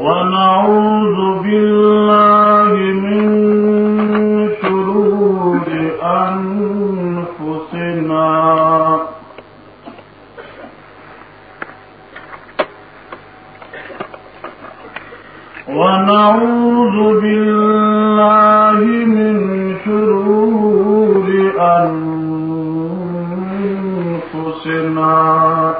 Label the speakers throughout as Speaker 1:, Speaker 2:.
Speaker 1: ونعوذ بالله من شرور أنفسنا. ونعوذ بالله من شرور أنفسنا.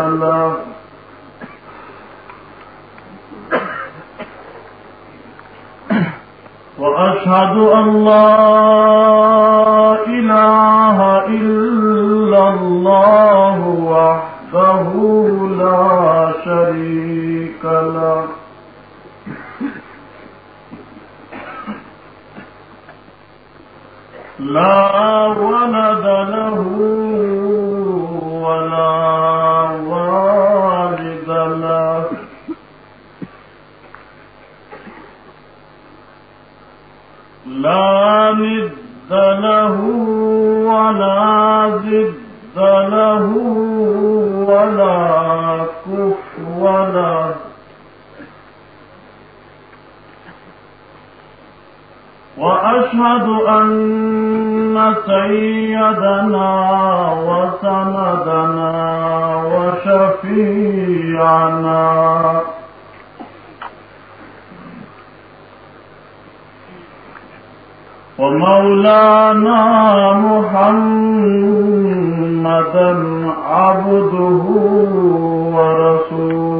Speaker 1: هادي له وأشهد أن لا إله إلا الله وحده لا شريك له۔ لا كفو وأشهد أن سيدنا وسندنا وشفيعنا ومولانا محمدا عبده ورسوله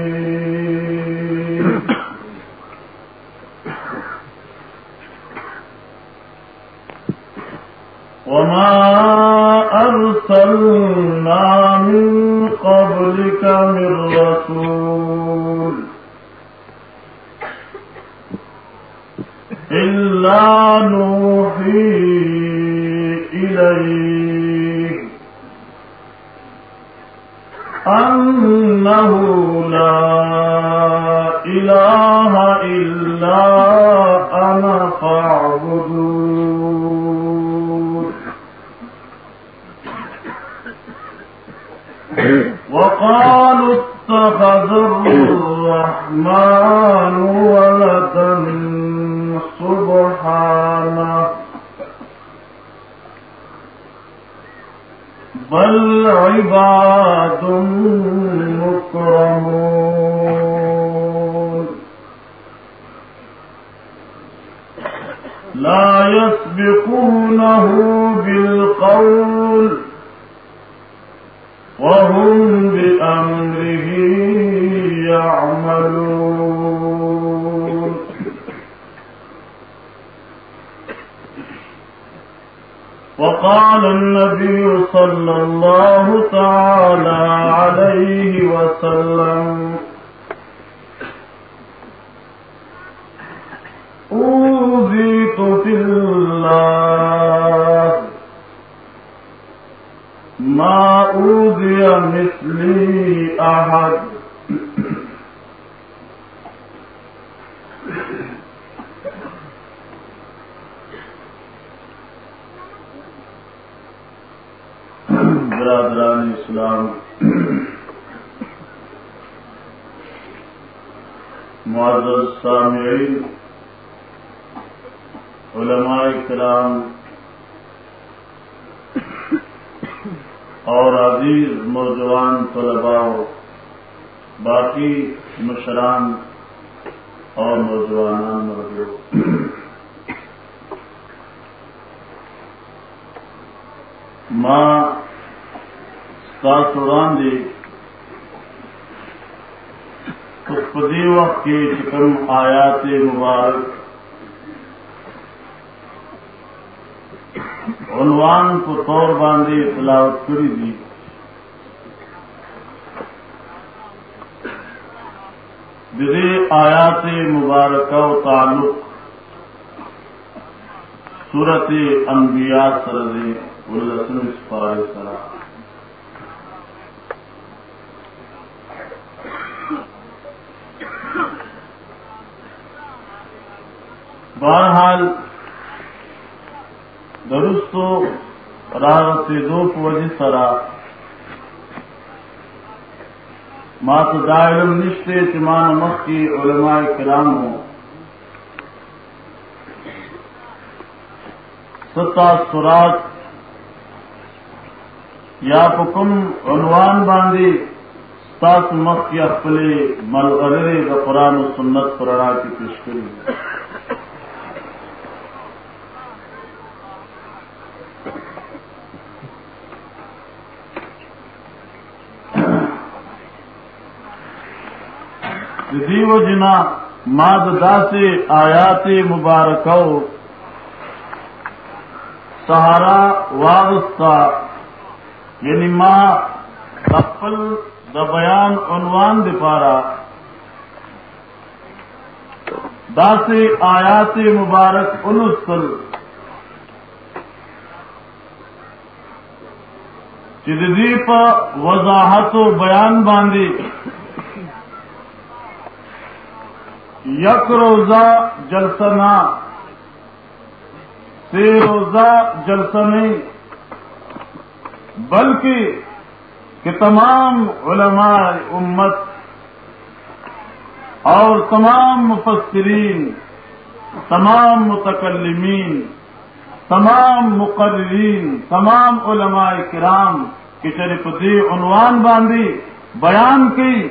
Speaker 1: أوذي مثلي أحد. برادران اسلام معذر سامعین علماء کرام اور عزیز نوجوان طلباء، باقی مشران اور نوجوان ماں ساسوران دی پدی وقت کی چکم آیات مبارک عنوان کو طور باندھی تلاوت کری دی۔ بدے آیات مبارکہ و تعلق صورت انبیاء سرزے الرسم اسپار سرا۔ بہرحال درست راغت دو وجہ سرا. مات دائر نشتے چمان مخ کی علماء کرام ہوں ستا سورات یا حکم عنوان باندھی سات مخ یا پلے ملغرے کا قرآن و سنت پرڑا کی پیشکری دیو جنا، ماد دا سے آیات مبارکو. سہارا وابستہ یعنی ماں کپل دا بیان عنوان دپارا دا سے آیات مبارک انسل چدی پر وضاحت و بیان باندھی یک روزہ جلسنا سے روزہ جلسنے بلکہ کہ تمام علماء امت اور تمام مفسرین، تمام متکلمین، تمام مقررین، تمام علماء کرام کی شریف دی عنوان باندھی، بیان کی،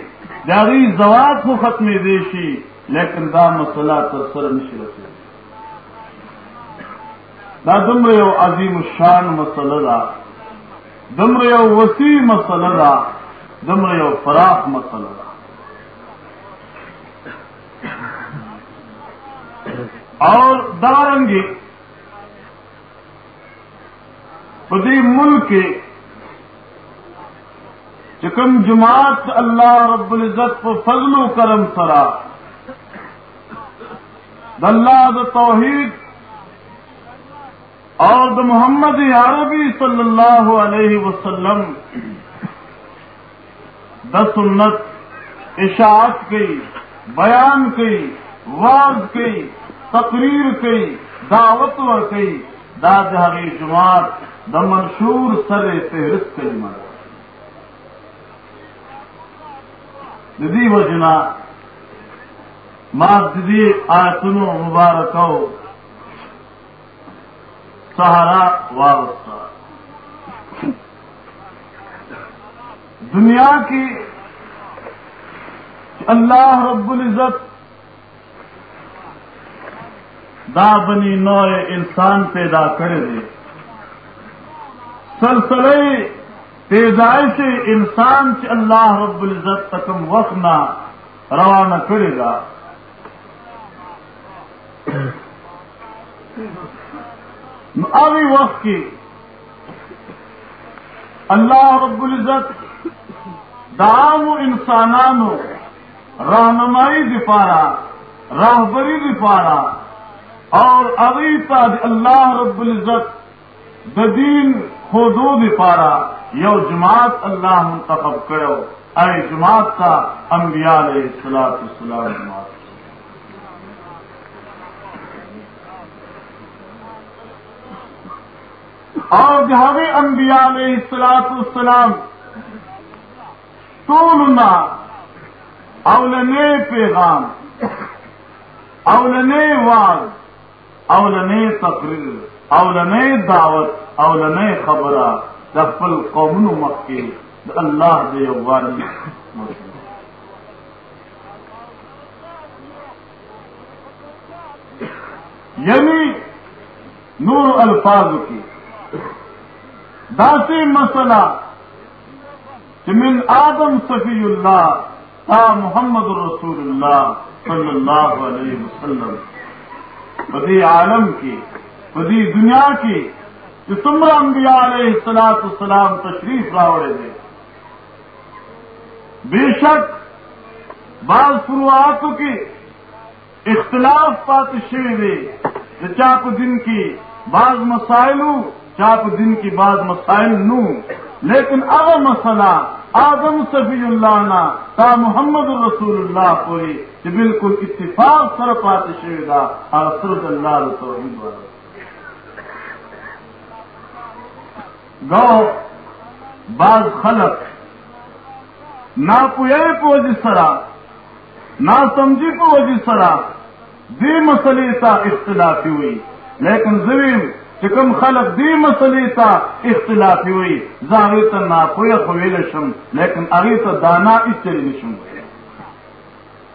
Speaker 1: جاری زوات کو ختم دیشی۔ لیکن دا مسئلہ تر نشی رسے دا دمر یو عظیم الشان مسئلہ دا دمر یو وسیع مسئلہ دا دمر یو فراخ مسئلہ دا اور دارنگی پدی ملک چکم جماعت اللہ رب العزت کو فضل و کرم سرا اللہ د توحید اور د محمد عربی صلی اللہ علیہ وسلم د سنت اشاعت کی، بیان کی واض کی، تقریر کی، دعوت و کی۔ دا جہری جماعت د منشور سر فہرست کے مر دی وجنا مادی آتنو مبارکو. سہارا وابستہ. دنیا کی اللہ رب العزت دا بنی نو انسان پیدا کرے دے سلسلے پیدائش انسان سے اللہ رب العزت تکم وقت نہ روانہ کرے گا. ابھی وقت کی۔ اللہ رب العزت دام و انسانانو رہنمائی دفارا راہبری دفارا اور ابھی تاج اللہ رب العزت ددین خودو دفارا یو جماعت اللہ منتخب کرو۔ اے جماعت کا انبیاء علیہ السلام جماعت۔ اور جہاں انبیاء علیہ السلاط السلام طولنا اولنے پیغام اولنے واز اولنے تقریر اولنے دعوت اولنے خبرہ دفل قوم مکی اللہ دے والی یعنی نور الفاظ کی۔ داسی مسئلہ من آدم صفی اللہ تا محمد الرسول اللہ صلی اللہ علیہ وسلم، بدی عالم کی، بدی دنیا کی جو تمرا انبیاء علیہ السلاط السلام تشریف راوڑے دے۔ بے شک بعض فروعات کی اختلاف پات دے چاپ دن کی بعض مسائل چاپ دن کی بعض مسائل نو لیکن اب مسئلہ آدم صفی اللہ نا تا محمد رسول اللہ پوری، کہ بالکل اتفاق سر پات شیدا اور سرد اللہ توحید والا۔ گو، بعض خلق نہ پوئے پو جی سرا نہ سمجھی پو جی سرا، دی مسئلے تا اختلافی ہوئی۔ لیکن زمین چکم خلق دی مسئلے تا اختلافی ہوئی۔ زاوی تا ناپویا خویل شم، لیکن اگی تا دانا اس چلی نشم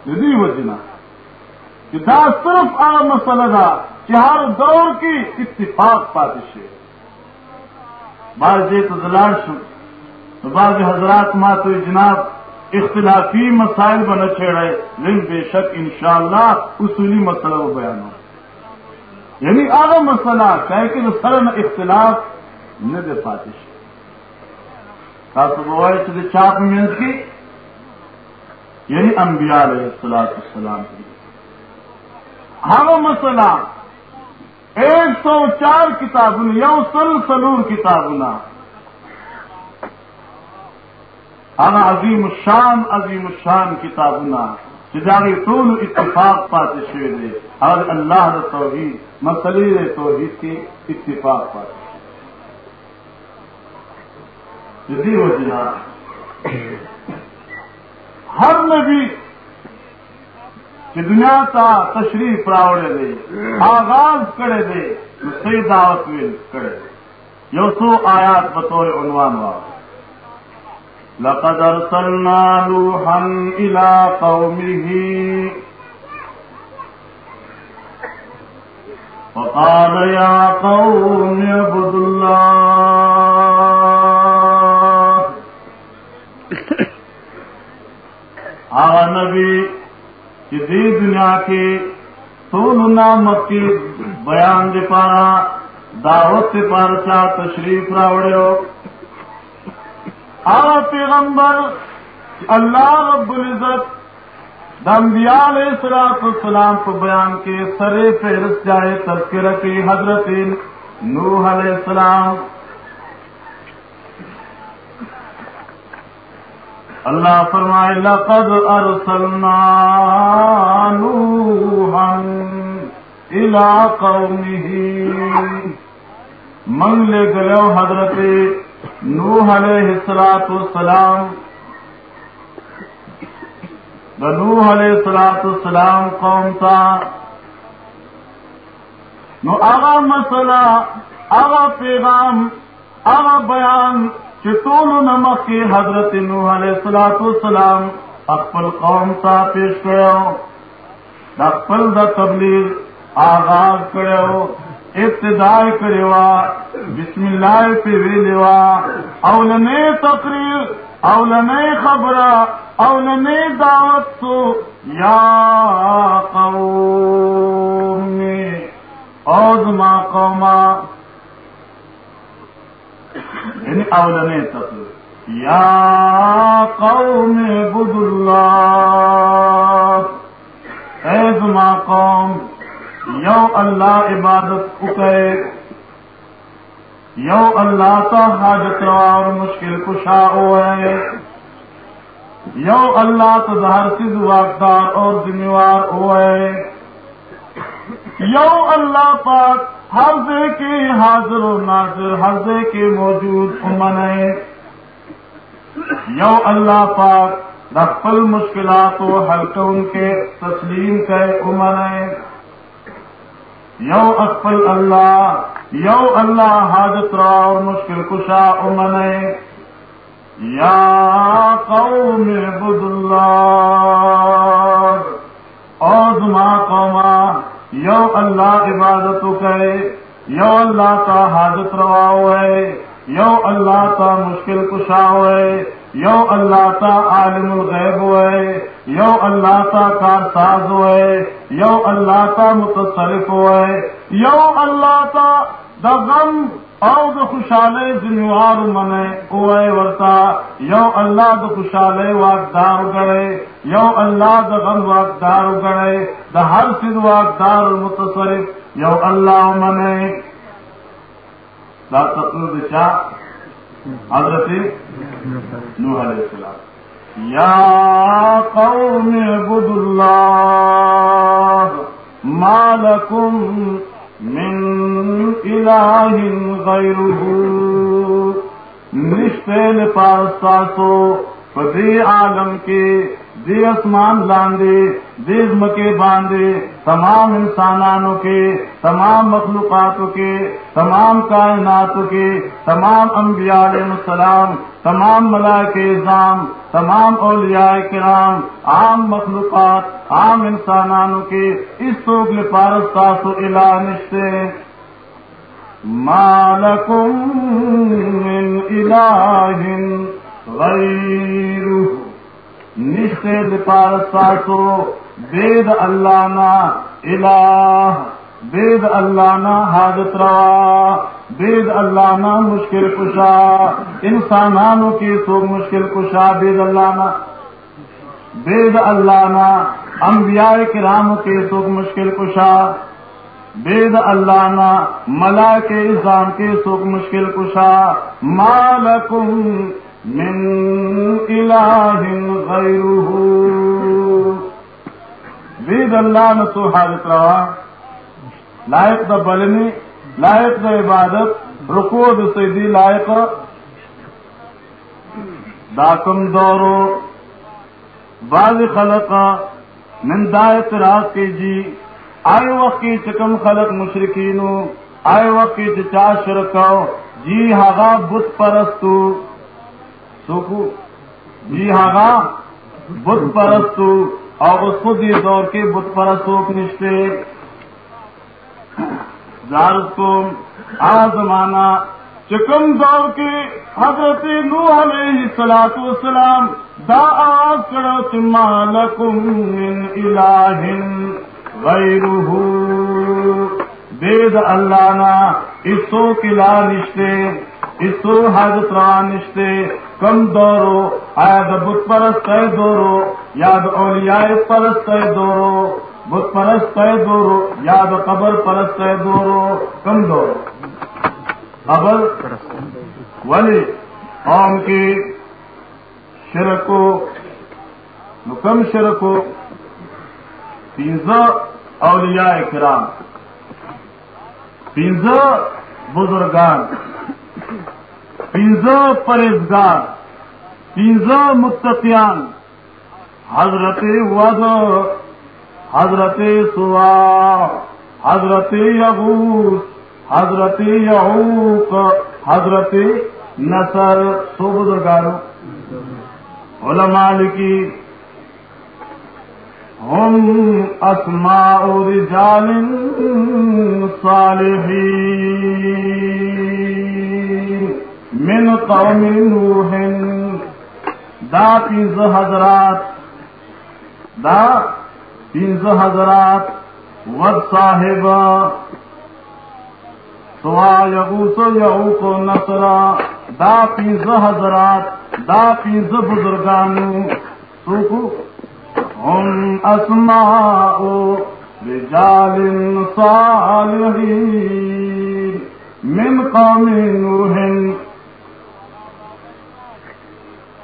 Speaker 1: دی وجنا کہ دا صرف آ مسئلہ دا کہ ہر دور کی اتفاق پاتش ہے۔ بعض یہ تو دلال شم بعض حضرات ما تو جناب اختلافی مسائل بنا چھیڑے، لیکن بے شک انشاءاللہ اصولی مسئلہ وہ بیان ہو۔ یعنی آگا مسئلہ کہ کہ سر اختلاف نہ دے پاتش بوائے چاپ میں کی؟ یعنی انبیاء علیہ السلام السلام کی۔ ہر مسئلہ ایک سو چار کتاب یو سل سلور کتابنا انا عظیم الشان عظیم الشان کتابنا جداری طول اتفاق پاتے شوئے دے۔ اور اللہ دا توحید، مسئلے توحید کی اتفاق پاتے جدی وجہ ہر نبی کہ دنیا تا تشریف راوڑے دے، آغاز کرے دے صحیح دعوت میں کرے یو سو آیات بطور عنوان وار لقد ارسلنا نوحا الى قومه فقال يا قوم اعبدوا الله. آغا نبی دی دنیا کے سول نامت کی بیان دے پارا، دعوت سے پارا چاہ تشریف راوڑے ہو۔ آ پیغمبر، اللہ رب العزت دمبیا علیہ السلام السلام کو بیان کے سرے فہرست جائے تذکرہ کی حضرت نوح علیہ السلام۔ اللہ فرمائے، لقد ارسلنا نوحا الى قومه من لے گلو حضرت نوح علیہ السلاط السلام نوح علیہ السلاط السلام قوم تھا نو آغا مسئلہ، آغا پیغام، آغا بیان چتول نمک کی حضرت نوح علیہ السلاط السلام اکبل قوم تھا پیش کرو اکبل دا تبلیغ آغاز کرو ابتدا کروا بسم اللہ پہ ویلوا اولنے تقریر اولنے خبر اولنے دعوت تو یا قوم اوز ما قوما یعنی اولنے تقریر۔ یا قوم بد اللہ ایز ما قوم یو اللہ عبادت اکے، یو اللہ کا حاجت اور مشکل کشا ہوئے۔ یو اللہ تو ظہر سے واقدار اور ذمہ وار ہوئے۔ یو اللہ پاک ہر کے حاضر و ناظر، ہر کے موجود امن ہے۔ یو اللہ پاک رفل مشکلات و حل ان کے تسلیم کے امن ہے۔ یو اکفل اللہ، یو اللہ حاجت را اور مشکل کشا امن یا قوم عبد اللہ اور زما قوما، یو اللہ عبادت کرے یو اللہ کا حاجت روا ہے، یو اللہ کا مشکل کشا ہوئے۔ یو اللہ کا عالم الغیب ہوئے، یو اللہ کا کار ساز ہوئے، یو اللہ کا متصرف ہوئے، یو اللہ کا دغم او د خوشاله ذمہوار منه اوه ورتا یو الله د خوشاله واقدار غړي یو الله د غم واقدار غړي د هر څه واقدار متصرف، یو الله منه دا تقریر چا؟ حضرت نوح علیہ السلام۔ یا قوم عبد اللہ ما لکم من الہ غیره نشتے پارستاسو فدی عالم کے دی اسمان لاندے دیزم کے باندھے تمام انسانانوں کے، تمام مخلوقاتوں کے، تمام کائنات کے، تمام انبیاء علیہ السلام، تمام ملائک نظام تمام اولیاء کرام، عام مخلوقات، عام انسانانوں کے اس سوگل پارستاس و الا نشتے مالکم من الہ غیرہ۔ نشتے دپار ساسو بید اللہ نا الہ، بید اللہ نا حاجت روا، بید اللہ نا مشکل کشا انسانانوں کی سو مشکل کشا، بید اللہ نا، بید اللہ نا انبیاء کرام کے سکھ مشکل کشا، بید اللہ نا ملا کے نظام کے سکھ مشکل کشا مالکم من الہ غیرہ وید اللہ نسو حالت روا. لائق دا بلنی، لائق دا عبادت رکو دا سیدی لائق. دا کم دورو. بعض خلق من دا اعتراض کی جی. آئے وقت کی چکم خلق مشرکینو، آئے وقت کی چچا شرکاو جی ہاگا بت پرستو. سوکو جی ہاں بت پرستو۔ اور اس کو دی دور کے بت پرستوں کے رشتے کو۔ آزمانا چکم دور کے حضرت نو علیہ سلاط والسلام۔ دا آواز کرو تما لکم من الہ غیرہ۔ بید اللہ نا۔ اسو کلا رشتے اسو حضرت روان نشتے۔ کم دورو آیا د بت پرست دورو یا د اولیاء پرست دورو، بت پرست دورو یا د قبر پرست دورو، کم دورو۔ قبر ولی، قوم کی شرکو، نو کم شرکو پینزا اولیاء کرام۔ پینزا بزرگان۔ پینزا پرہزگار پینزا متقیان۔ حضرت ود حضرت سوا، حضرت یغوس حضرت یعوق، حضرت نصر۔ سو بزرگاروں علماء لکی، ہم اسماء رجال صالحین۔ من قوم نوح، دا پینز حضرات، دا پینز حضرات، ود صاحب سوا یغوس یعوق نصر، دا پینز حضرات، دا پینز بزرگانو، سوکو، ہم اسماء رجال صالحین، من قوم نوح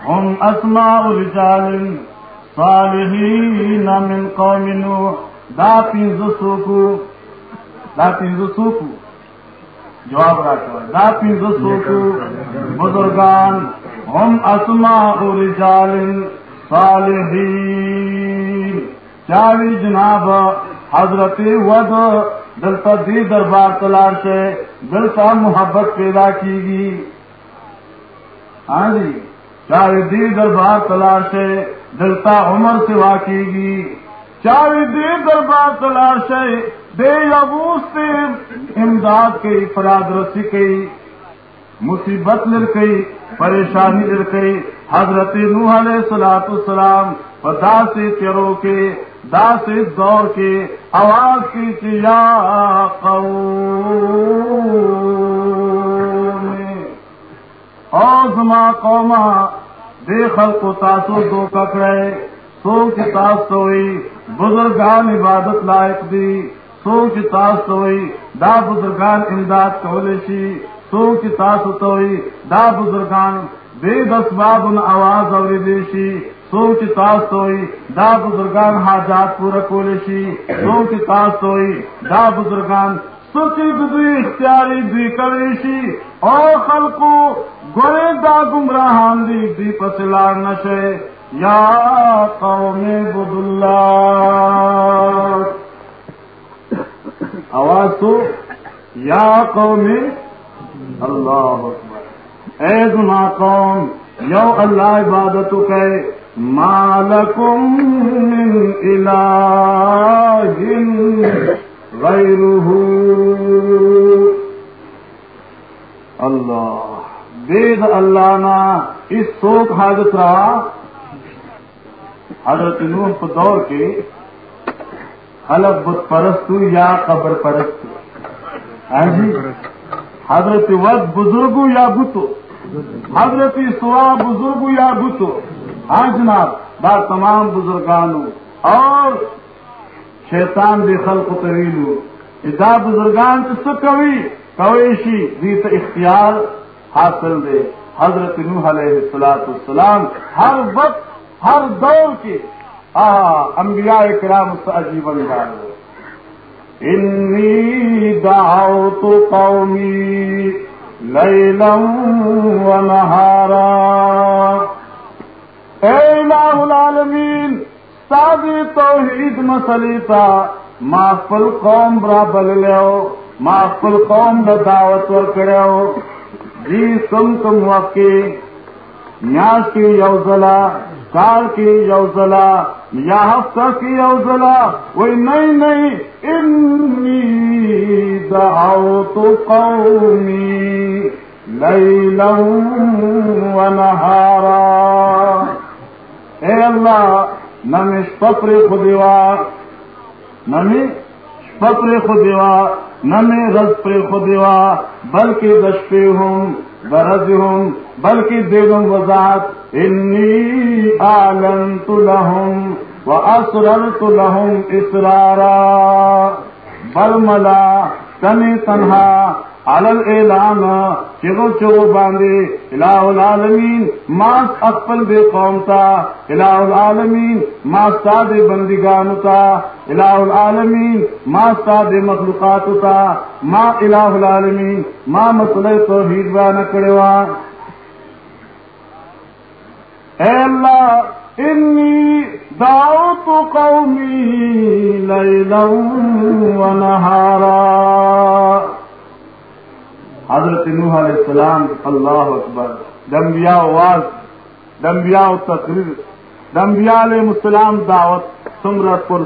Speaker 1: ہم اسماء رجال صالحین من قوم نوح. دا پینز سوکو دا پینز سوکو جواب راکو دا پینزو کو بزرگان ہم اسماء رجال صالحین چاوی جناب حضرت ود دلتا دی دربار تلار سے دلتا محبت پیدا کی گی ہاں جی؟ چاوی دی دربار تلار سے دلتا عمر سوا کی گی۔ چاوی دی دربار تلار سے بے ابوس سے امداد کی فراد رسی کی مصیبت لڑ گئی پریشانی لڑ گئی حضرت نوح علیہ سلاط السلام دا سے چرو کے دا سے دور کے آواز کی چیا اوزما قوما، بے خلق و تاسو دو ککڑے سو کی تاس سوئی بزرگان عبادت لائق دی سو کی تاس سوئی دا بزرگان امداد کولشی سو کی تاس سوئی دا بزرگان بے دس باب ان آواز اور دیشی سو کی تاس سوئی دا بزرگان حاجات پورا کولشی سو کی تاس سوئی دا بزرگان سوچی دوی اختیاری دوی کریشی اور خلقو گورے دا گمراہان دی دی پسلار نشے یا قوم بد اللہ آواز تو۔ یا قوم اللہ اے گنا قوم، یو اللہ عبادت کہ مالکم من الہ غیرہ۔ اللہ۔ بید اللہ نا اس سوک حاجت رہا حضرت نوح کو دور کے خلق بت پرست یا قبر پرست ہاں جی؟ حضرت ود بزرگو یا بتو۔ حضرت سوا بزرگو یا بتو۔ ہاں جناب، با تمام بزرگانو۔ اور شیطان بھی خلق طویلو ادا بزرگان سے کوئی کویشی دیت اختیار حاصل دے حضرت نوح علیہ السلاط السلام ہر وقت، ہر دور کے انبیاء کرام عجیب انداز انی دعوت قومی لیلا و نہارا اے الہ العالمین سادی توحید مسلی تا محفل قوم برا بل لیو محفل قوم دا دعوت ور کرو جی سم تم وقت نیاز کی یوزلہ سال کی یوزلا یا ہفتہ کی یوزلا، وہی نہیں نہیں، انی دعوت قومی لیلا و نہارا۔ اے اللہ نمی شپر خدیوا نمی شپر خدیوا نمی رز پر خودیوا بلکہ دشپے ہوں، برز ہوں، بلکہ دیگم وضاحت۔ انی آلنت اصرل واسررت لہم اسرارا۔ بل ملا، تنی تنہا علل اعلان چگو چگو باندے الہ العالمین، ماس اقبل بے قوم تا، الہ العالمین، ماس ساد بندگان تا، الہ العالمین، ماس ساد مخلوقات تا، ما الہ العالمین، ما مسئلہ توحید بیان کڑوا اے اللہ، انی دعوت قومی لیلا و نہارا۔ حضرت نوح علیہ السلام، اللہ اکبر دمبیا واز دمبیا تقریر دمبیا علیہ السلام دعوت سمرت پر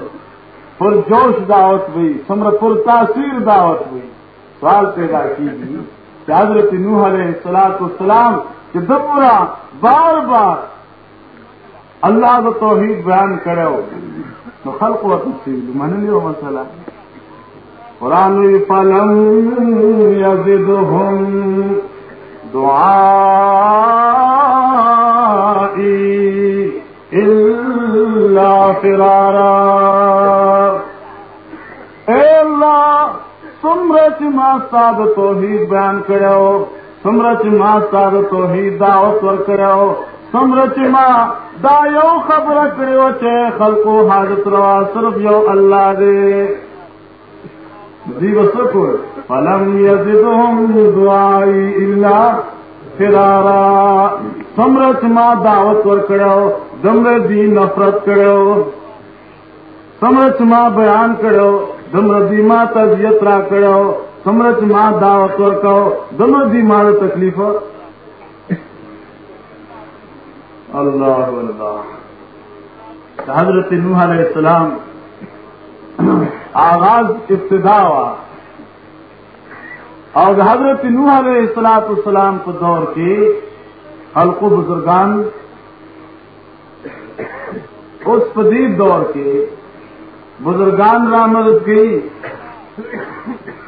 Speaker 1: پر جوش دعوت ہوئی سمرت پر تاثیر دعوت ہوئی۔ سوال پیدا کی گئی کہ حضرت نوح علیہ السلاط السلام کہ دبرا بار بار اللہ کو توحید بیان کرو تو خلق و تفصیل من لیو مسئلہ۔ قرآن فلم يزدهم دعائي إلا فرارا. اے اللہ سمرچ ما ساد توحید بیان کرو سمرچ ما ساد توحید دعوت ور کرو سمرچ ما دا یو خبر کرو چے خلقو حاجت روا صرف یو اللہ دے. دی وسو فلم فرارا. سمرچ ما دعوت ور کړو دمر دی نفرت کړو سمرچ ما بیان کړو دمر دی ما تذیت را کړو سمرچ ما دعوت ور کړو دمر دی ما تکلیف. اللہ اللہ. حضرت نوح علیہ السلام آغاز ابتدا ہوا۔ اور حضرت نوح علیہ السلاط السلام کو دور کے حلق و بزرگان اس پدید دور کے بزرگان رامد کی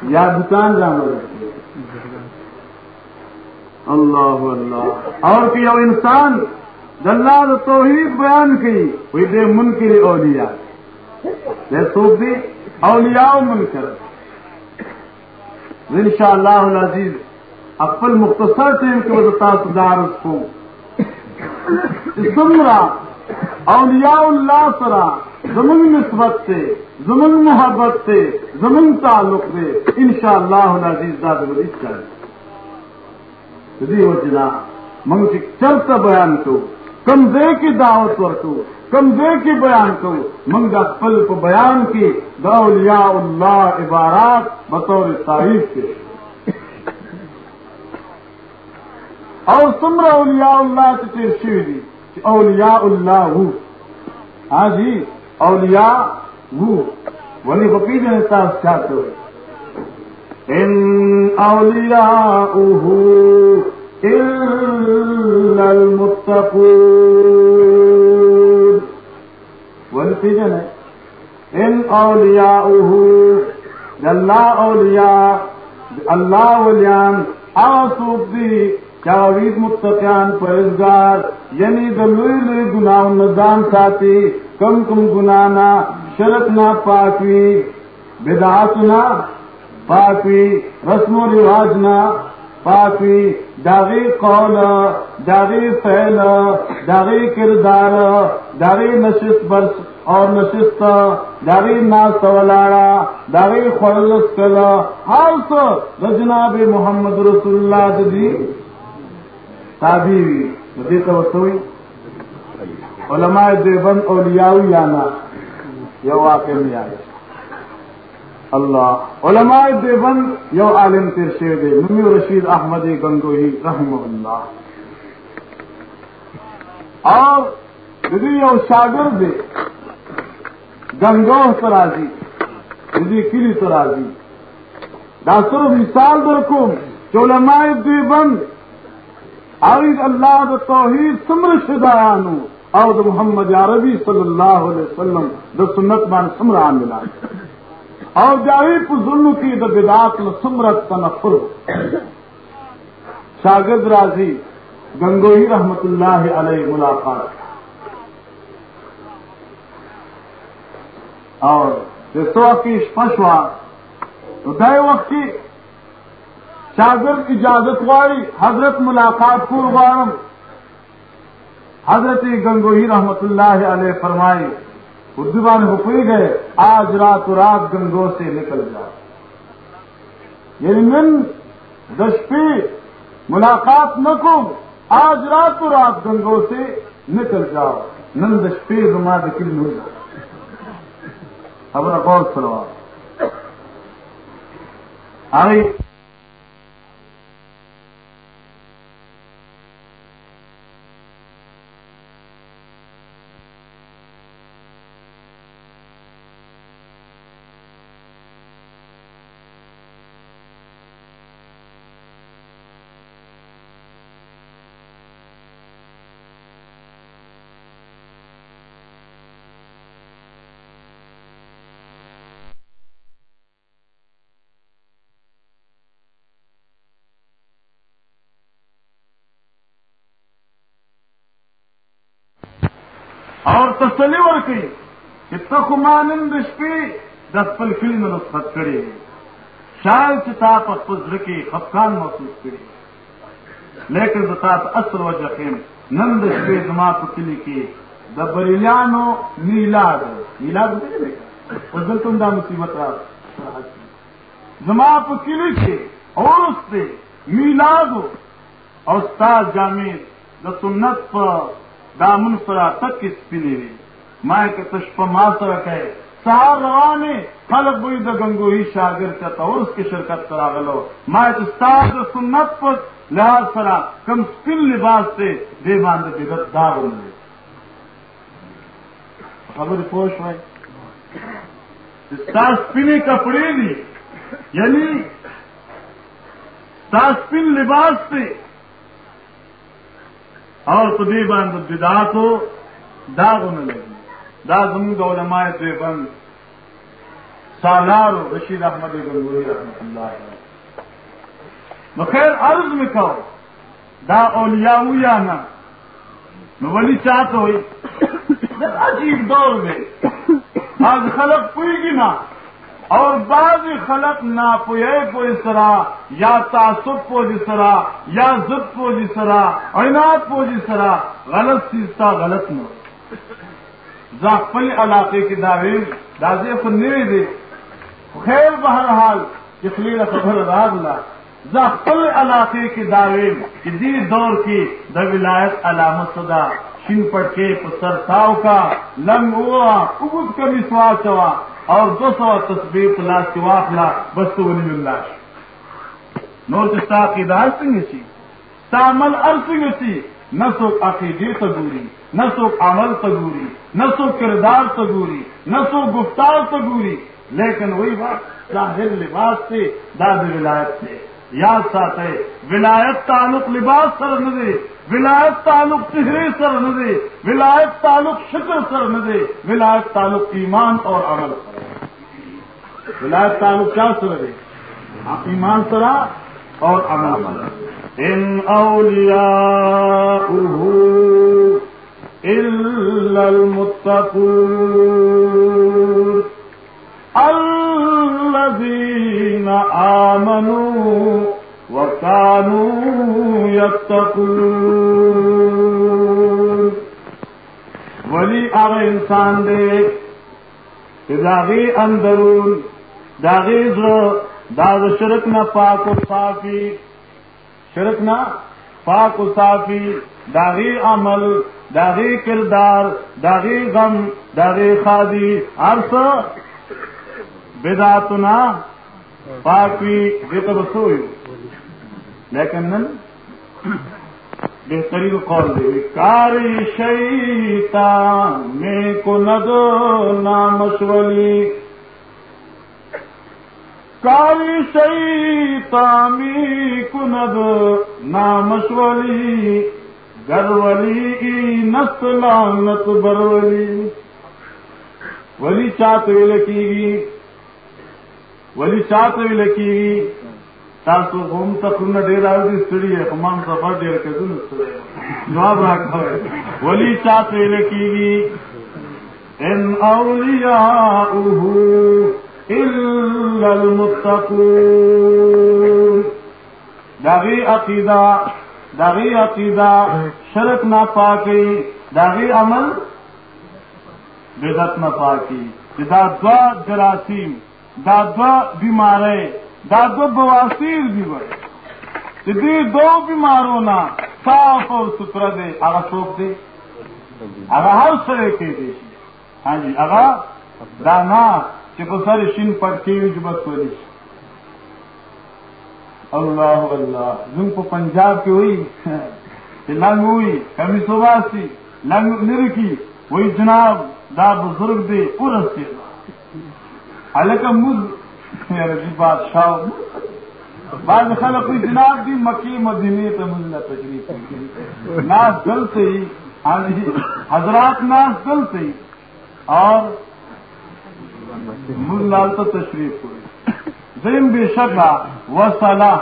Speaker 1: یا دکان رامد کی۔ اللہ اللہ۔ اور کہ وہ انسان جلاد توحید بیان کی۔ وہی دے منکر اولیاء۔ دے سوکھ دی اولیاء منکر ان شاء اللہ عزیز اپل مختصر ٹیم کے وجہ سدار اس کو۔ سمرا اولیاء اللہ سرا زمن نسبت سے زمن محبت سے زمن تعلق سے ان شاء اللہ عزیز داد کرے وجنا منگ چلتا بیان کو کم دے کی دعوت ورکو۔ کم کی بیان کرو منگا پل بیان کی اولیاء اللہ عبارات بطور تعریف کے۔ اور سمر اولیاء اللہ سے تیر شیوی دی اولیاء اللہ ہو۔ ہاں جی اولیاء ہو۔ ولی بقی نے تاس چاہتے ہوئے۔ ان اولیاء الا المتقون۔ ولی پیجن ہے ان اولیاء اللہ اولیاء اللہ ولیان آسوب دی چاوید متقیان پرزگار یعنی دلوئی لوئی گناہ نظام ساتھی، کم کم گنانا شرط نہ پاکوی، بدعاتنا پاکوی، رسم و رواج نہ پاکوی داغی قول، داغی فعل، داغی کردار، داغی نشست برس اور نشست داغی ناس ولاڑا داغی خورلس کلا ہر سو جناب محمد رسول اللہ دی تابی ہوئی تو وسوئی علماء دیوبند اولیاء یا نا؟ یہ واقع میں آئے. اللہ علماء دیوبند یو عالم تیر شیر دے نمی رشید احمد گنگوہی رحم اللہ۔ اور دیدی یو شاگرد دے گنگوہ ترازی دیدی کلی ترازی دا صرف مثال درکم جو علماء دیوبند عید اللہ د توحید سمر شدایانو او د محمد عربی صلی اللہ علیہ وسلم د سنت بان سمر عاملان اور جاوی ظلم کی د بدعات له سمرت تنفر شاگرد راضی گنگوئی رحمت اللہ علیہ ملاقات۔ اور رسوا کی پشوا تو دے وقت کی شاگرد اجازت وائی حضرت ملاقات پور وارم حضرت گنگوہی رحمت اللہ علیہ فرمائی اردوان حکوئی گئے، آج رات و رات گنگو سے نکل جاؤ یعنی من دشپی ملاقات نہ کو، آج رات و رات گنگو سے نکل جاؤ۔ نن دشپی زما دکل نہیں جاؤ اب غور سلوا آئی کہ تخمانند شپی دس پل کلی میں نسخت کرے شاید چتا پر پزر کی خفقان محسوس کرے لیکن بتات اصل و جخیم نند شپی زما کو کلی کی دا بریلیانو میلاد میلاد نہیں دیکھا۔ تم دا مصیبت را زما پکیلی کے اور اس سے میلاد اور استاد جامع د سنت پر دامن سرا تک کی سپیلی ہوئی ماں کے تشپ ماسر کہ سہار روانے خلق بوئی د گنگوہی شاگر چاہتا اور اس کی شرکت کرا گلو ماں استاد سنت پر لحاظ سرا، کم سپن لباس سے دے باندھ بگت داغ ملے خبر پوش ہوئے استاد سپنی کپڑے دی یعنی ساسپن لباس سے۔ اور خدی بند بدا کو داغ ہونے لگی دا زمود علماء سے بند. سالار رشید احمد گنگوری رحمت اللہ بخیر عرض میں کہو دا اولیاء یا نا میں ولی چاہتا ہوئی عجیب دور میں آج خلق پوئی گی نا اور بعض خلق نہ پوئے پو اسرا یا تعصب پو جسرا یا زد پو جسرا اینات پو جسرا غلط سیزتا غلط نو زاقفل علاقے کی دعوی دازے فنوی دے خیر بہرحال جسلی خبر راز لا۔ زاقفل علاقے کی دعوی کہ دی دور کی دا ولایت علامت صدا۔ شن پٹ کے پسر تاؤ کا لنگ ہوا اگد کبھی سوا چوا۔ اور دو سو تصویر پلاس کے واقعہ بس تو ولی اللہ۔ نور چستا کی دار سنگ سی۔ تامل ار سنگ سی۔ نہ سو عقیدی تگوری نہ سو عمل تگوری نہ سو کردار تگوری نہ سو گفتار تگوری لیکن وہی بات ظاہر لباس سے، داد ولایت سے۔ یاد ساتھ ہے، ولایت تعلق لباس سر نہ دے، ولایت تعلق چہرے سر نہ دے، ولایت تعلق شکر سر نہ دے، ولایت تعلق ایمان اور عمل سر ولایت تعلق کیا سر دے؟ ایمان سرا اور عمل سرا ان اولیاء المتقون. الذين آمنوا وكانوا يتقون. ولی آغا انسان دے کہ داغی اندرون، داغی زر داغ شرک نہ پاک و صافی شرک نہ، پاک و صافی، داغی عمل، داغی کردار، داغی غم، داغی خادی عرص بداتنا پاکی ذکر سوئی لیکن نن بہترین قول دے کاری شیطان میں کو ندو نامشولی۔ کاری شیطان میں کو ندو نامشولی گرولی نسلانت برولی ولی چاہتے لکی گی ولی چاہتے بھی لکی گی تاسو هم تکونه ډیر راځي ستړي همام سفر ډیر کېدل جواب راکوي ولی چات چاته لکیږي ان اولیاءه الا المتقون عقیدہ داغي عقیدہ، شرک نہ پاکی داغي عمل بدعت نہ پاکی دادوا جراثیم دادوا بیمارے، دا دو بواسیر دی بڑے۔ دی دو بیماروں نا صاف اور ستھرا دے آگا سوک دے۔ آگا ہر سرے کے دے ہاں جی آگا دانا چکو سر شن پر کی جبت کو دیش اللہ اللہ. زن کو پنجاب کی ہوئی. لنگ ہوئی. کمی صبح سی لنگ نرکی. وہی جناب. دا بزرگ دے. پورس کے حالکہ مجھ رضی بادشاہ. بعض خلق کوئی جناب دی مکی مدینے تو مجھے تشریف ناس دل سے ہی. ہاں جی. حضرات ناس دل سے ہی. اور مل لال تو تشریف ہوئی زین بے شکا و صلاح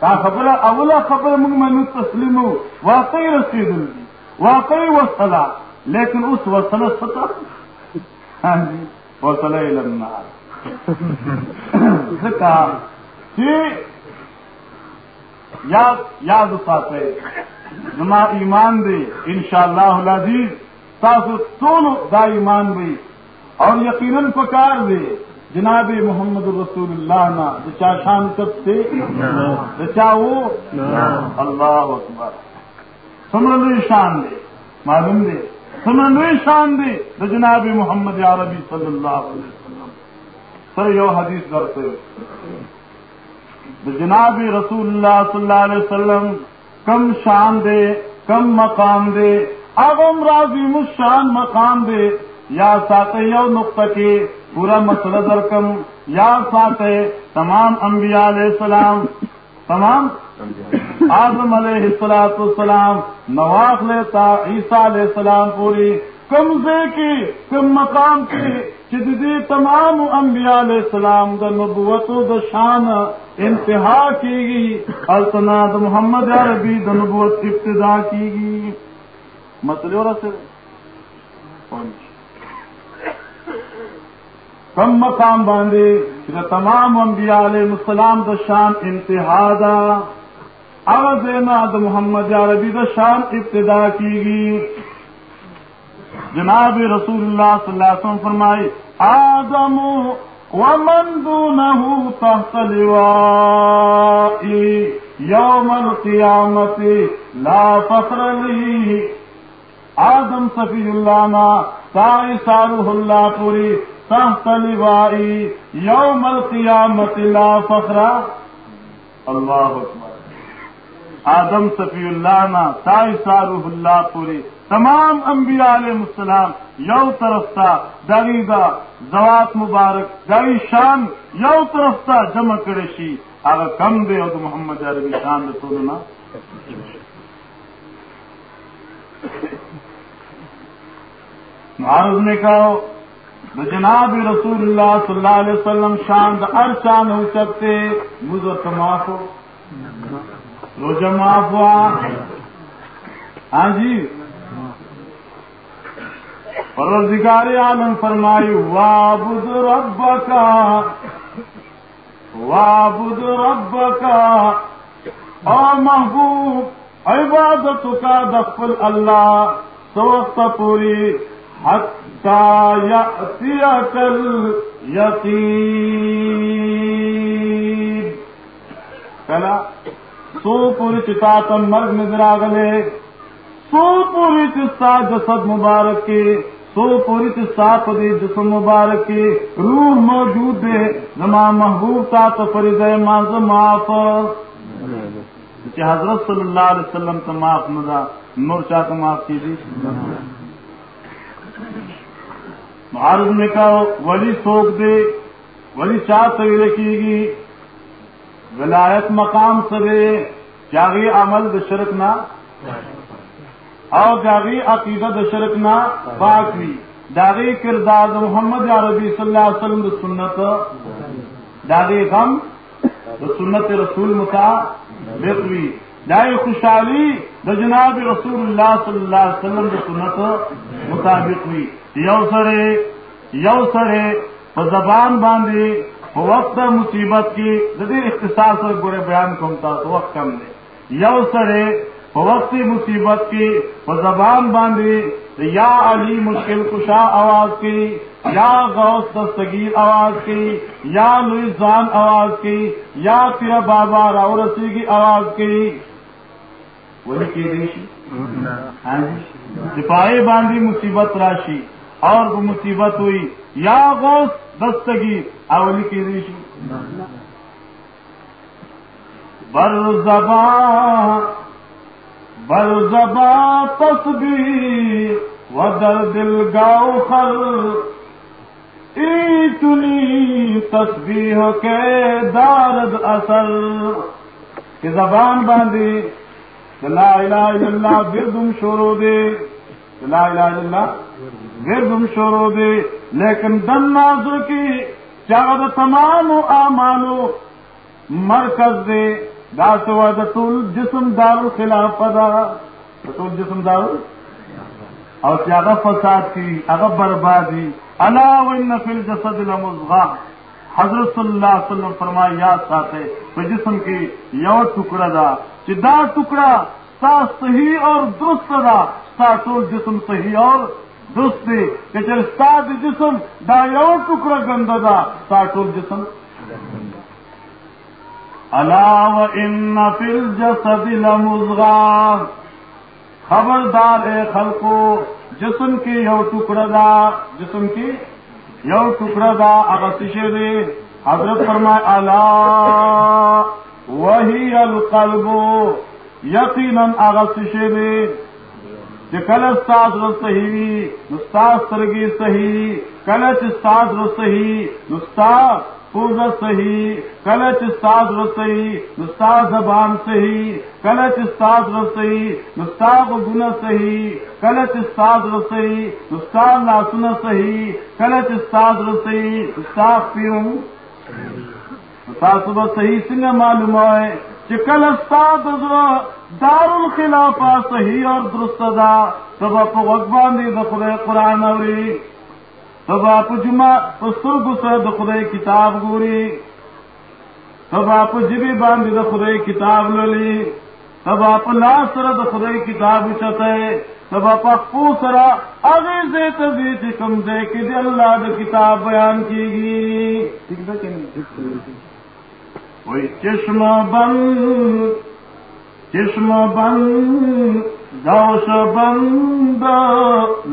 Speaker 1: کا خبر اولا خبر منگ میں تسلیم ہوں واقعی رسید الدی واقعی و صلاح لیکن اس وسل ستا ہاں جی وسل النار۔ کہ یاد یاد ساتے جما ایمان دے ان شاء اللہ عزیز تاسو ٹول دا ایمان بھی اور یقیناً پکار دے جناب محمد رسول اللہ نا رچا شان کب سے رچا وہ اللہ اکبر۔ سمرن شان دے معلوم دے۔ سمرن شان دے تو جناب محمد عربی صلی اللہ علیہ وسلم۔ سر یو حدیث کرتے جناب رسول اللہ صلی اللہ علیہ وسلم کم شان دے کم مقام دے۔ اغم راضی مشان مقام دے۔ یا سات یو نقطہ کے پورا مسئلہ درکم، یا ساتھ تمام انبیاء علیہ السلام، تمام آزم علیہ السلاط السلام نواز لیتا عیسیٰ علیہ السلام پوری، کم سے کی، کم مقام کی جدید تمام انبیاء علیہ السلام دا نبوت دا شان انتہا کی گی، التناد محمد عربی دا نبوت ابتدا کی گی۔ مسئلے اور اثر کم مقام باندھے تمام انبیاء علیہ السلام دا شان انتہا دا۔ آواز ناد محمد عربی دا شان ابتدا کی گی۔ جناب رسول اللہ صلی اللہ علیہ وسلم فرمائی، آدم ومن دونه تحت لوائی یوم القیامت لا فخر لی آدم صفی اللہ نا سائی سالح اللہ پوری تحت لوائی یوم القیامت لا فخر۔ اللہ اکبر۔ آدم صفی اللہ نا سائی سالح اللہ پوری۔ تمام انبیاء علیہ السلام یو طرف تھا داری دا زوات مبارک داری شان یو طرف تھا جمع کرشی اگر کم دے تو محمد عربی شان دے تو نا۔ عرض نے کہو جناب رسول اللہ صلی اللہ علیہ وسلم شان دا ہر شان ہو سکتے، مجھے معاف ہو۔ روزہ معاف ہوا۔ ہاں جی۔ پروردگار عالم فرمائی وابد رب کا وابد رب کا اور محبوب عبادت کا دفل اللہ سوقت پوری۔ حتى يأتيك اليقين. کلا سو پوری چتا تم مرگ نظر آگلے سو پوری چستا جسد مبارک کے، سو پوری چستا پدی جسم مبارک کے، روح موجود دے، نما محبوب تا تو فرید ماز معاف. جی حضرت صلی اللہ علیہ وسلم تو معاف ندا نور چاہ تو معاف کیجیے. عرض میں کہو ولی سوک دے، ولی چار سویرے کی گی، ولایت مقام سرے، جاغی عمل دشرک نہ، اور جاغی عقیدہ دشرک نہ باقی داغی کردار محمد عربی صلی اللہ علیہ وسلم سنت۔ داغی غم سنت رسول متا بکوی دائی خوشحالی د جناب رسول اللہ صلی اللہ علیہ وسلم سنت مطابق ہوئی یو سرے یو سرے زبان باندھی وقت مصیبت کی جدید اختصار سے برے بیان کمتا تو وقت کم دے یو سرے وقت مصیبت کی زبان باندھی یا علی مشکل کشا آواز کی یا غوث دستگیر آواز کی یا لوئزان آواز کی یا تیرا بابا راؤ رسی کی آواز کی وہی کی دیشی سپاہی باندھی مصیبت راشی اور وہ مصیبت ہوئی۔ یا غوث دستگی اولی کی دیشی بر زبان بر زبان تصبیر و در دل گاؤ خر اتنی تصبیح کے دارد اثر۔ کہ زبان باندھی لا الہ الا اللہ گردم شورو دے۔ لا الہ الا اللہ گردم شورو دے۔ لیکن دن نازو کی چاہد تمام آمانو مرکز دے۔ دا سوا دا طول جسم دارو خلاف دا طول جسم دارو اور زیادہ فساد کی، اگر بربادی۔ اللہ ون فی الجسد لمزغا حضرت صلی اللہ علیہ وسلم فرمایا یاد ساتھ تو جسم کی یو ٹکڑا دا چې دا ټکڑا ستا صحیح اور درست دا۔ ستا ټول جسم صحیح اور درست دی، کہ چر استاد جسم دا یو ٹکڑا گندا دا۔ تا ټول جسم۔ الا و ان فی الجسد لمزغا خبردار اے خلقو، جسم کی یو ٹکڑا دا، جسم کی یو ٹکڑا دا اغسشے دے حضرت فرمائے اللہ وہی القلب. یقینا اغسشے دے چې کله استاد رو صحیح استاد سرګي صحیح کلچ چې استاد رو صحیح استاد پوزا صحیح کله چې استاد رو صحیح استاد زبان صحیح کله چې استاد رو صحیح استاد ګونه صحیح کله چې استاد رو صحیح استاد لاسونه صحیح کله چې استاد رو صحیح استاد پیرو تاسو به صحیح څنګه معلومه چې کله استاد دار الخلافه صحیح اور درست دا تبا په وګ باندې د خدای قران تبا په جمعه په سترګو د خدای کتاب ګوري تبا په جبي باندې د خدای کتاب لولي تبا په لاس سره د خدای کتاب چته تبا په خپل سره هغه زه ته دې چې کوم ځای کې د الله د کتاب بیان کیږي ٹھیک ده چشم بند چشم بند گوش بند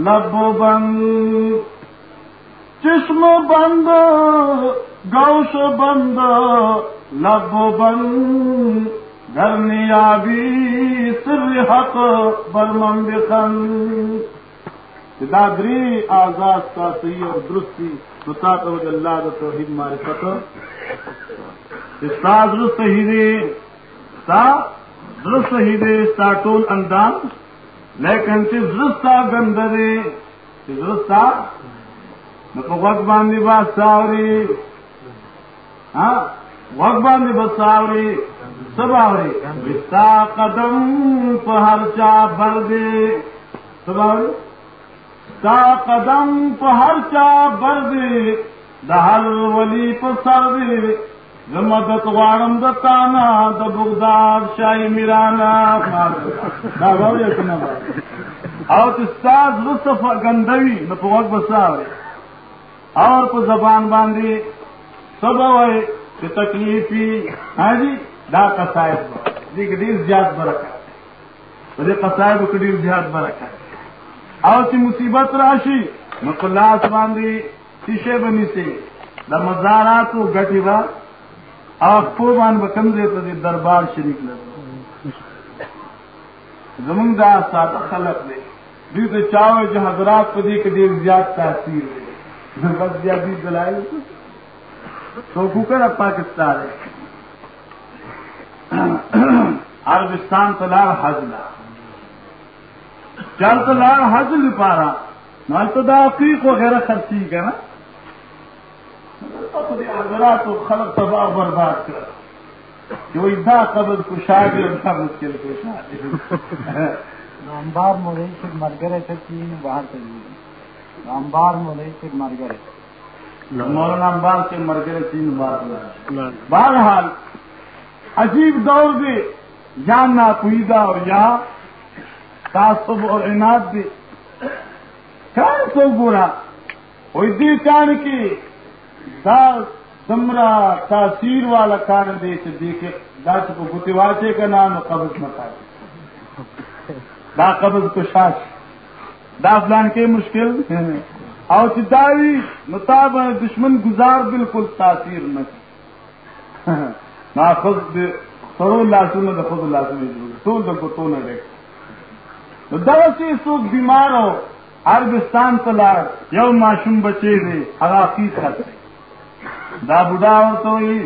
Speaker 1: لب بند چشم بند، گوش بند، لب بند گرنیابی سر حق برمن بخند. دادری آزاد کا صحیح اور درستی تو تا تو اللہ توحید معرفت. استاد درست صحیح دے ستا درست صحیح دے ستا ټول اندام لیکن چې درستا غند دے چې درستا نو په وخت باندې با ساوري. ها؟ وخت باندې با ساوري. سباوري قدم په هر چا بر دے سباوري ستا قدم په هر چا بر دے د ولی په سر دے زمدت غواړم د تانا، د بغداد شای میرانا دا وایي کنه او استاد رصف غندوی نو په وګ بساوي اور په زبان باندې سبا وای چې تکلیفي هاجي ہاں جی؟ دا قصائد دي کې ډیر زیات برکت په دې قصائد کې ډیر زیات برکت او چې مصیبت راشي نو کلاس باندې شیشه بنی سي د مزاراتو غټي وا آپ کو مان بکم دے تو دربار شریف لگ زمنگ دا سادہ خلق دے۔ دی تو چاہو جو حضرات کو دی کہ دیر زیاد تاثیر دے۔ بس زیادی دلائی تو کوکر اب پاکستان ہے۔ عربستان تلار حج لا چل تو تلار حج لپارا مال تو دا عقیق وغیرہ خرچی کا نا۔ حضرات و خلق تباہ برباد کر۔ جو ادا قبض کشا گئے بڑا مشکل کشا
Speaker 2: رامبار مولوی سے مر گئے تھے تین باہر چلیے رامبار مولوی سے مر گئے۔
Speaker 1: مولانا امبار سے مر گئے تین بار۔ بہرحال عجیب دور دے یا ناپویدہ اور یا تعصب اور عناد دے کہاں تو برا وہی دی چان کی دا دمرا تاثیر والا کار دے چې دیکھے۔ دا چې په ګوتی واچے کا نام قبض نہ پائے۔ دا قبض کو شاش۔ دا فلان کې مشکل. او چې داوی مطاب دشمن گزار بالکل تاثیر نہ نا خود سرو لاسونه د خود لاسونه جوړ ټول د کوتو نه ډک. نو دا بیمار او عربستان ته لاړ. یو ماشوم بچی دی هغه فیس خرڅ دا بڑھا ورتوئی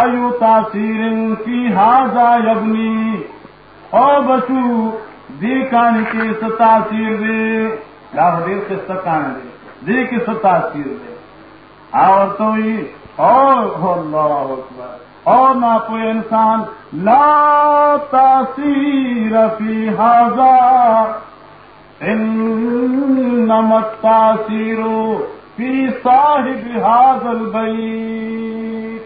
Speaker 1: آیو تاثیر کی ہاضا یبنی. او بچو دی کان کے ستاثیر دے۔ دا دیر کے ستان دے۔ دی کے ستاثیر دے۔ اور تو اللہ اکبر۔ اور نہ کوئی انسان۔ لا تاثیر فی ہاضا نمت تاثیرو فی صاحب هذا البیت۔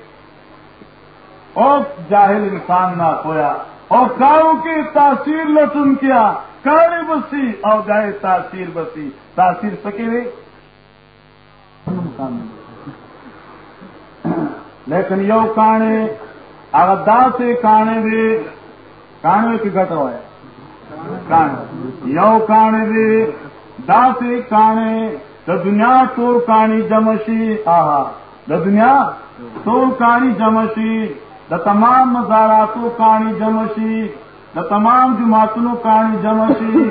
Speaker 1: اور جاہل انسان نہ کھویا اور کاؤں کی تاثیر لسن کیا، کاڑی بسی او دائے تاثیر بسی۔ تاثیر سکے لیکن یو کانے اگر دا سے کانے دے، کانے کی گٹ ہوئے کانے۔ یو کانے دے دا سے کانے، دا دنیا تو کانی جمشی، آہا۔ دا دنیا تو کانی جمشی۔ دا تمام مزاراتو کانی جمشی دا تمام جماعتونو کانی جمشی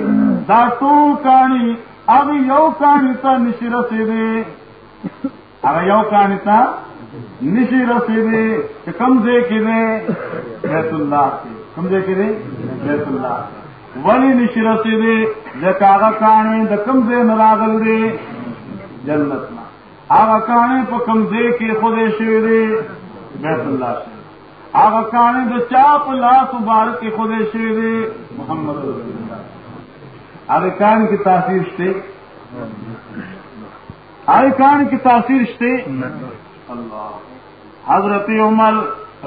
Speaker 1: دا تو کانی اب یو کانی تا نشی رسیدے اگر یو کانی تا نشی رسیدے کہ کم دے کی دے بیت اللہ سے کم دے کی دے بیت اللہ سے ولی نشی رسیدے دے کاغا کانی دا کم دے نراغل دے جنت نا آغا کانی پا کم دے کی خودے شوی دے بیت اللہ سے آغا کانی دا چاپ لاس مبارک کی خودے شوی محمد رسول اللہ۔ آغا کانی کی تاثیر شتے؟ آغا کانی کی تاثیر شتے؟ اللہ۔ حضرت عمر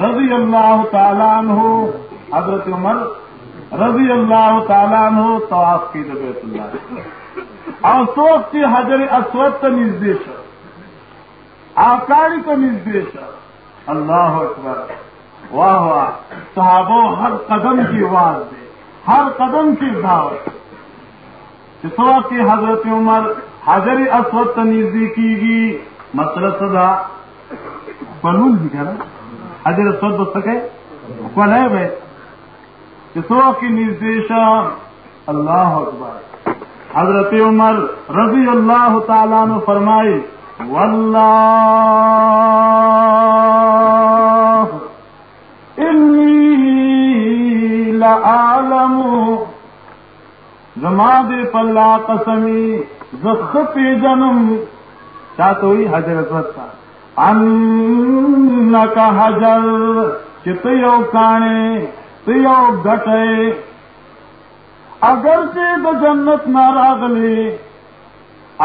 Speaker 1: رضی اللہ تعالیٰ عنہ، حضرت عمر رضی اللہ تعالیٰ عنہ طواف کی بیت اللہ۔ اور سوچ کی حضر اسود کا نردیش آکاری کا نردیش اللہ اکبر۔ واہ واہ صحابوں ہر قدم کی آواز دے، ہر قدم کی دعوت اس وقت کی حضرت عمر حضر اسود کا نزدیکی گی، مسئلہ صدا قانون بھی کرا حضر اسود بس سکے؟ کل ہے بھائی۔ اس وقت کی نردیش اللہ اکبر۔ حضرت عمر رضی اللہ تعالیٰ نے فرمائی، واللہ۔ لعالم زماد پلا قسمی زخط جنم. چاہتے ہوئی حضرت کا ان کا حجر چتو کانے تیو گٹے. اگر سے د جنت نہ راغلی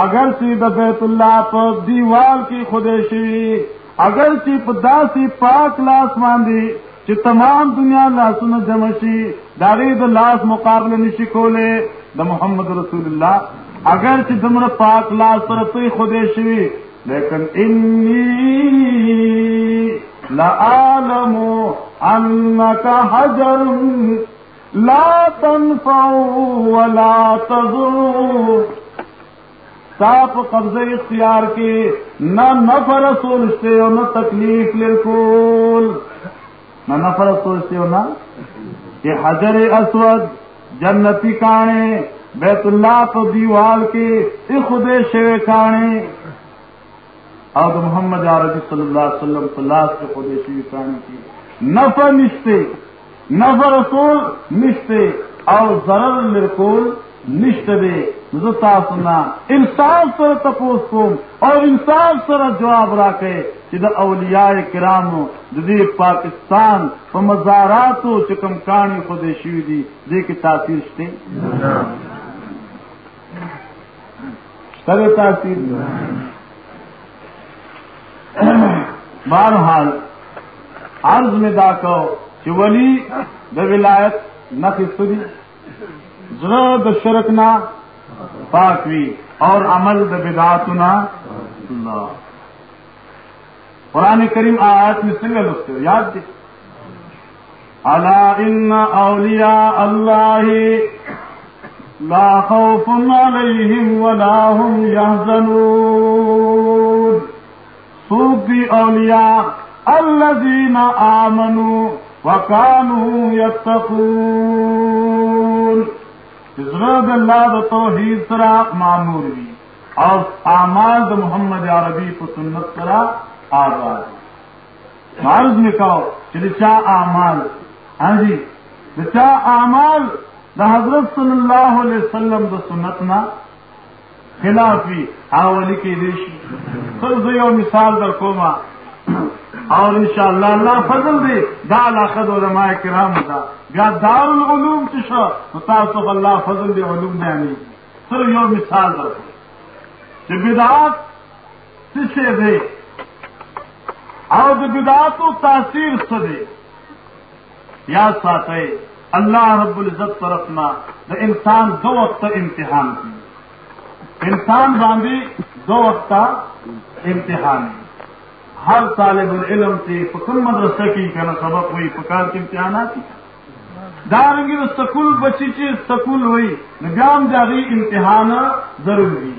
Speaker 1: اگر سی د بیت اللہ پر دیوال کی خودشی، اگر سی پداسی پاک لاس ماندی چې تمام دنیا لاسونه جمع شي داغه لاس مقابله نشي کوله د محمد رسول الله اگر چې دمر پاک لاس پر توي خوده شي لیکن انی لا عالم انك حجر، لا تنفع ولا تضر صاف قبضے اختیار کی، نہ نفر سوچتے ہو نہ تکلیف بالکل نہ نفرت سوچتے ہو نا کہ حجر اسود جنتی کانے بیت اللہ تو دیوال کے خدے شے کانے اور محمد عربی صلی اللہ علیہ وسلم اللہ کے خدے شے کانے کی نفر نشتے نفر رسول نشتے اور ضرر لرکول نشت دے زتا سنا انصاف سر تپوس کوم اور انصاف سر جواب راکے چې اولیاء کرامو د دې پاکستان په مزاراتو چې کوم کانی خو دې شوي دي دې تاثیر شته شته تاثیر؟ بہرحال، عرض میں دا کو چې ولی د ولایت نخې سدي زړه د شرک نه پاک اور عمل د بدعاتنا الله قرآن کریم آیات میں سنگل اس کو یاد دے۔ الا ان اولیاء اللہ لا خوف علیہم ولا هم يحزنون سوق اولیاء الذين آمنوا وكانوا يتقون حضرت اللہ د توحید سرا معمور بھی اور اعمال محمد عربی کو سنت سرا آزاد معرض میں کہو کہ چا اعمال ہاں جی چا اعمال دا حضرت صلی اللہ علیہ وسلم دا سنتنا خلافی آولی کی دیشی۔ سر زیو مثال در کوما۔ اور انشاءاللہ اللہ فضل دے، دا علاقہ دا علماء کرام دا۔ بیا دار العلوم چشا متاسف اللہ فضل دے، علوم دے بیانی سر یو مثال در کو کہ بدعات سشے دے؟ اور د بدعاتو تاثیر څه دی یا ساته اللہ رب العزت طرفنا دا انسان دو وقت امتحان کی۔ انسان باندھی دو وقت امتحان۔ ہر طالب العلم سے پکن مدرسہ کی کہنا سبق ہوئی پکار کے امتحانات دارنگی سکول بچی چیز سکول ہوئی نگام جاری امتحان ضروری۔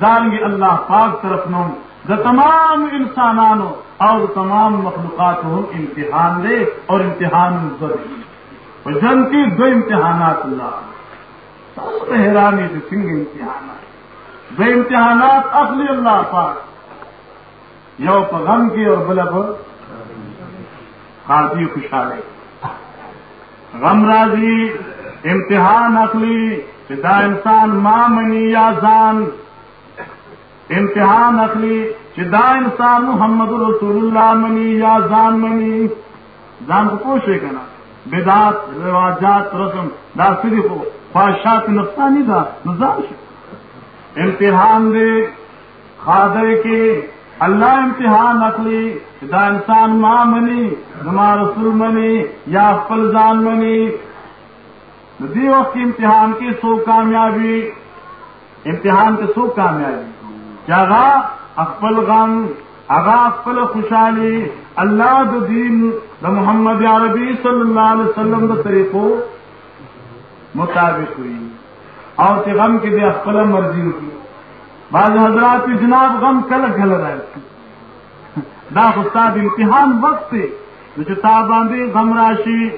Speaker 1: دارنگی اللہ پاک طرف نو دا تمام انسانانو اور تمام مخلوقات ہو امتحان دے اور امتحان ضروری جن کی دو امتحانات اللہ حیرانی سے سنگ امتحانات۔ دو امتحانات اصلی اللہ پاک، یو غم کی اور بلب خاصی خوشحالی۔ غم راضی، امتحان اخلی دا انسان ماں منی یا زان۔ امتحان اخلی دا انسان محمد رسول اللہ منی یا زان منی؟ زان کو پوچھے کنا بدات رواجات، رسم، دا صرف خواہشات نفسانی دا نظام امتحان دے خادر کے اللہ امتحان اخلی دا انسان ماں منی، نما رسول منی، یا فلزان منی۔ دی وقت امتحان کی سو کامیابی، امتحان کے سو کامیابی۔ کیا اکبل غم اغا اکبل خوشحالی اللہ دین دا محمد عربی صلی اللہ علیہ وسلم دا طریقو مطابق ہوئی اور کہ غم کے دے اخلا مرضی کی بعض حضرات جناب غم کل گل رہے دا استاد امتحان وقت سے جو تاباندے غم راشی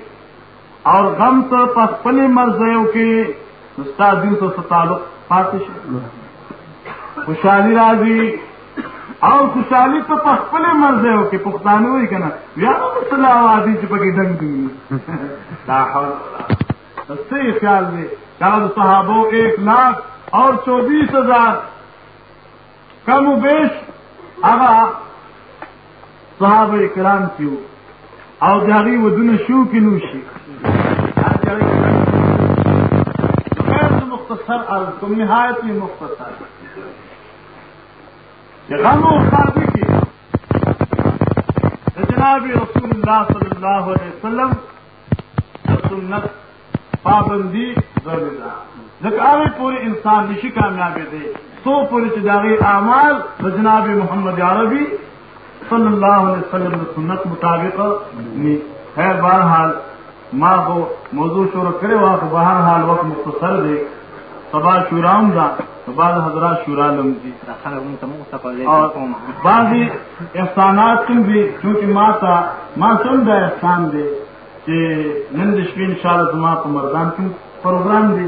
Speaker 1: اور غم تو پسپنی مرضیوں کے استاد دن تو تعلق پاتش خوشحالی راضی. اور خوشحالی تو پخپلے مرضے ہو کہ پختانے ہوئی کہنا. یار مسئلہ آبادی چپکی ڈنگ دی. صحیح خیال میں. چار صحابوں ایک لاکھ اور چوبیس ہزار. کم و بیش. آگا صحابہ کرام کیوں؟ اور جاری وہ دن شو کی نوشی. مختصر تم نہایت ہی مختصر. غم و شادی کی جناب رسول اللہ صلی اللہ علیہ وسلم سنت پابندی ضروری پورے انسان نشی کامیابی دے سو پوری چداغی اعمال جناب محمد عربی صلی اللہ علیہ وسلم سنت مطابق ہے بہرحال، ماں کو موضوع شور کرے، وہاں کو بہرحال وقت مختصر دے سبا شورام دا بعض حضرات شورا جی بعض احسانات تم بھی چونکہ ماں ماں سن دا احسان دے کہ نند شبین شاء زما کو مردان کیوں پروگرام دے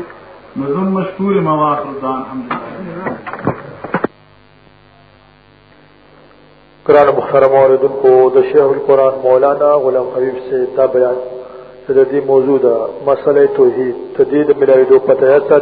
Speaker 1: مزم مشکور مواقع دان
Speaker 3: قرآن محترم عوردن کو دشیح القرآن مولانا غلام حبیب سے دا بیان موجودہ مسئلہ توحید. تدید ملائی دو پتہ ایسا